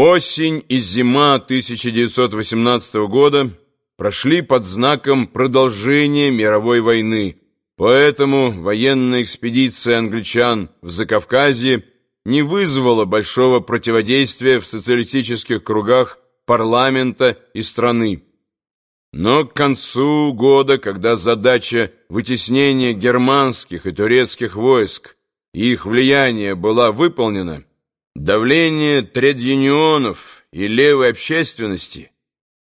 Осень и зима 1918 года прошли под знаком продолжения мировой войны, поэтому военная экспедиция англичан в Закавказье не вызвала большого противодействия в социалистических кругах парламента и страны. Но к концу года, когда задача вытеснения германских и турецких войск и их влияния была выполнена, Давление тред-юнионов и левой общественности,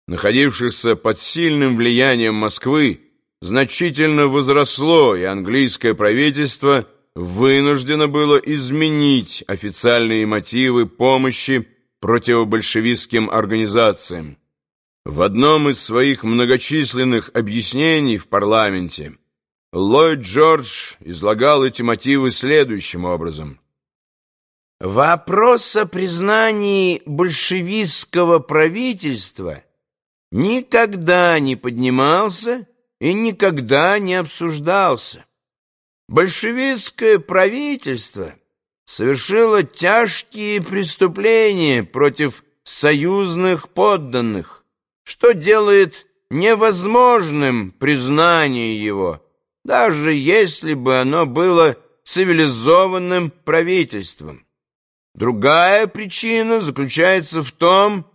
находившихся под сильным влиянием Москвы, значительно возросло, и английское правительство вынуждено было изменить официальные мотивы помощи противобольшевистским организациям. В одном из своих многочисленных объяснений в парламенте Ллойд Джордж излагал эти мотивы следующим образом – Вопрос о признании большевистского правительства никогда не поднимался и никогда не обсуждался. Большевистское правительство совершило тяжкие преступления против союзных подданных, что делает невозможным признание его, даже если бы оно было цивилизованным правительством. Другая причина заключается в том,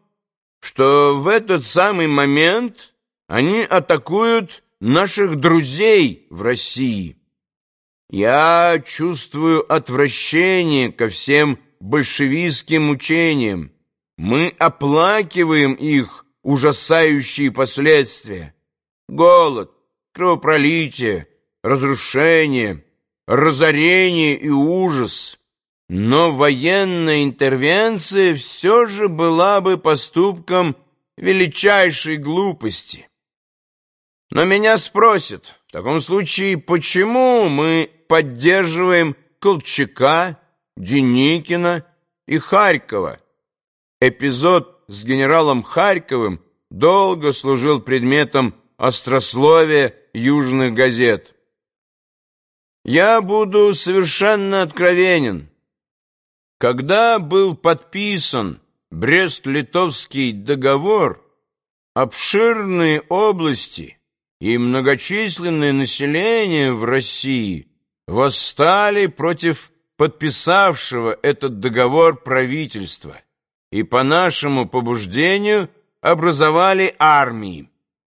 что в этот самый момент они атакуют наших друзей в России. Я чувствую отвращение ко всем большевистским учениям. Мы оплакиваем их ужасающие последствия. Голод, кровопролитие, разрушение, разорение и ужас – но военная интервенция все же была бы поступком величайшей глупости. Но меня спросят, в таком случае, почему мы поддерживаем Колчака, Деникина и Харькова? Эпизод с генералом Харьковым долго служил предметом острословия южных газет. Я буду совершенно откровенен. Когда был подписан Брест-Литовский договор, обширные области и многочисленное население в России восстали против подписавшего этот договор правительства и по нашему побуждению образовали армии.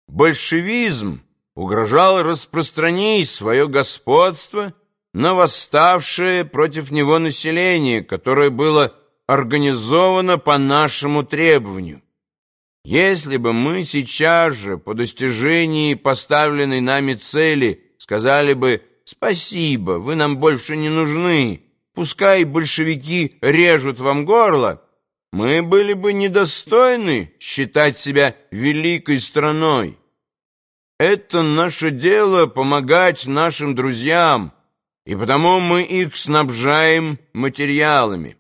Большевизм угрожал распространить свое господство на восставшее против него население, которое было организовано по нашему требованию. Если бы мы сейчас же по достижении поставленной нами цели сказали бы «Спасибо, вы нам больше не нужны, пускай большевики режут вам горло», мы были бы недостойны считать себя великой страной. Это наше дело помогать нашим друзьям, и потому мы их снабжаем материалами.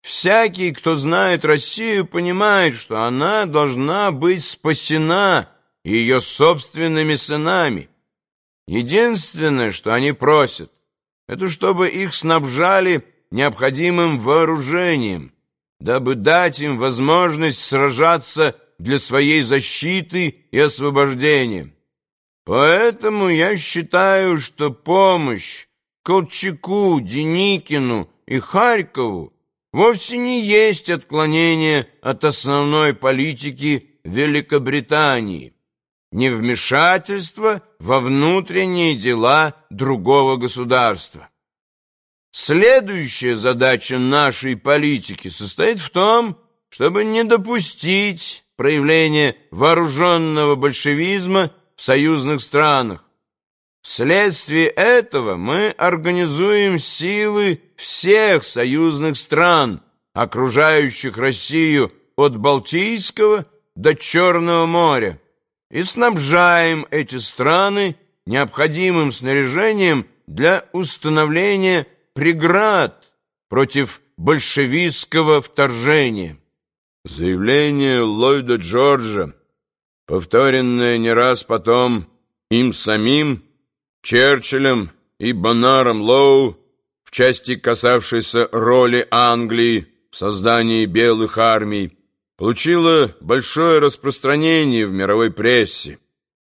Всякий, кто знает Россию, понимает, что она должна быть спасена ее собственными сынами. Единственное, что они просят, это чтобы их снабжали необходимым вооружением, дабы дать им возможность сражаться для своей защиты и освобождения. Поэтому я считаю, что помощь, Колчаку, Деникину и Харькову вовсе не есть отклонение от основной политики Великобритании, невмешательство во внутренние дела другого государства. Следующая задача нашей политики состоит в том, чтобы не допустить проявления вооруженного большевизма в союзных странах, Вследствие этого мы организуем силы всех союзных стран, окружающих Россию от Балтийского до Черного моря, и снабжаем эти страны необходимым снаряжением для установления преград против большевистского вторжения. Заявление Ллойда Джорджа, повторенное не раз потом им самим, Черчиллем и Бонаром Лоу в части, касавшейся роли Англии в создании белых армий получило большое распространение в мировой прессе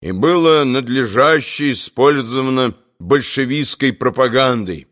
и было надлежаще использовано большевистской пропагандой.